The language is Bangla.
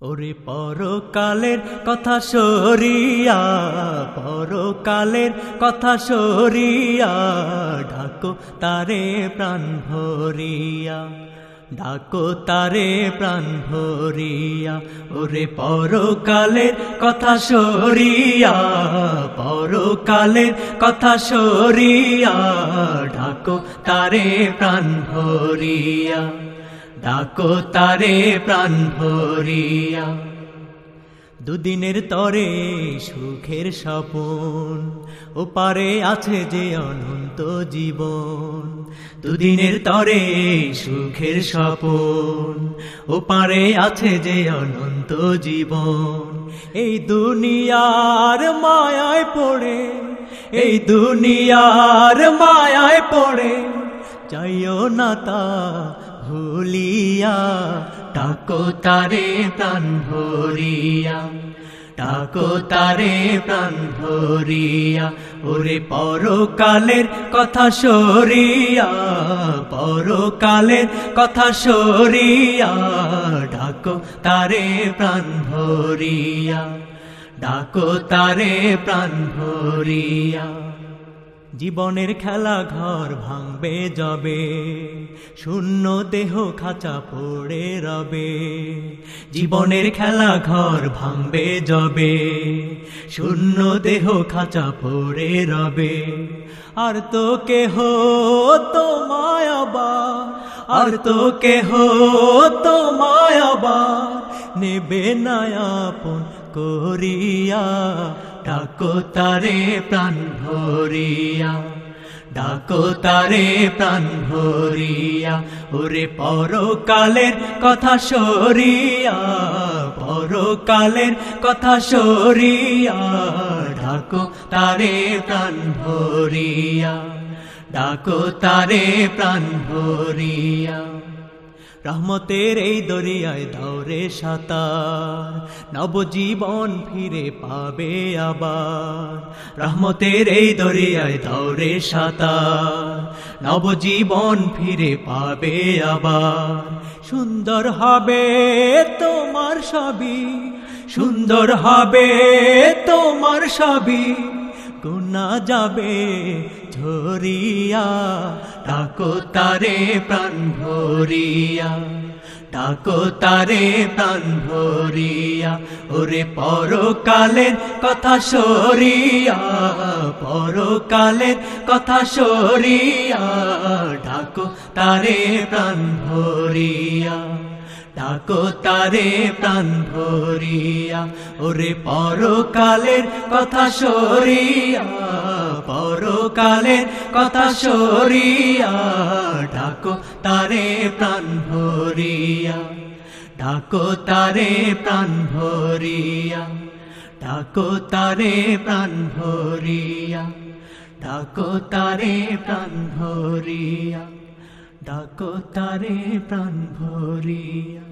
ওরে পরকালের কথা সরিয়া, পরকালের কথা সরিয়া ঢাকো তারে প্রাণ ভরিয়া, ডাকো তারে প্রাণ ভরিয়া, ওরে পরকালের কথা সরিয়া, পরকালের কথা সরিয়া ঢাকো তারে প্রাণ ভরিয়া। ডাকো তারে প্রাণ ভরিয়া। দুদিনের তরে সুখের স্বপন ও পারে আছে যে অনন্ত জীবন। দুদিনের তরে সুখের স্বপন ও পারে আছে যে অনন্ত জীবন। এই দুনিয়ার মায়ায় পড়ে, এই দুনিয়ার মায়ায় পড়ে যাইও না তা ভুলিয়া ডাকো তারে প্রাণ ভরিয়া, ডাকো তারে প্রাণ ভরিয়া, ওরে পরকালের কথা সরিয়া, পরকালের কথা সরিয়া, ডাকো তারে প্রাণ ভরিয়া, ডাকো তারে প্রাণ ভরিয়া। জীবনের খেলা ঘর ভাঙবে যাবে শূন্য দেহ খাঁচা পড়ে রবে। জীবনের খেলা ঘর ভাঙবে যাবে শূন্য দেহ খাঁচা পড়ে রবে। আর তো কেহ তো মায়াবা আর তো কেহ তো মায়াবা নেবে নায়াপন করিয়া ডাকো তারে প্রাণ ভরিয়া, ডাকো তারে প্রাণ ভরিয়া, ওরে পরকালের কথা সরিয়া, পরকালের কথা সরিয়া, ডাকো তারে প্রাণ ভরিয়া, ডাকো তারে প্রাণ ভরিয়া। রহমতের এই দরিয়ায় দৌড়ে সাঁতার। নবজীবন ফিরে পাবে আবার। রহমতের এই দরিয়ায় দৌড়ে সাঁতার। নবজীবন ফিরে পাবে আবার। সুন্দর হবে তোমার সবই। সুন্দর হবে তোমার সবই। গুনা যাবে ঝরিয়া ডাকো তারে প্রাণ ভরিয়া। ডাকো তারে প্রাণ ভরিয়া। ওরে পরকালের কথা সরিয়া, পরকালের কথা সরিয়া। ডাকো তারে প্রাণ ভরিয়া। ডাকো তারে প্রাণ ভরিয়া, ওরে পরকালের কথা সরিয়া, পরকালের কথা সরিয়া ডাকো তারে প্রাণ ভরিয়া ডাকো তারে প্রাণ ভরিয়া ডাকো তারে প্রাণ ভরিয়া ডাকো তারে প্রাণ ভরিয়া ডাকো তারে প্রাণ ভরিয়া।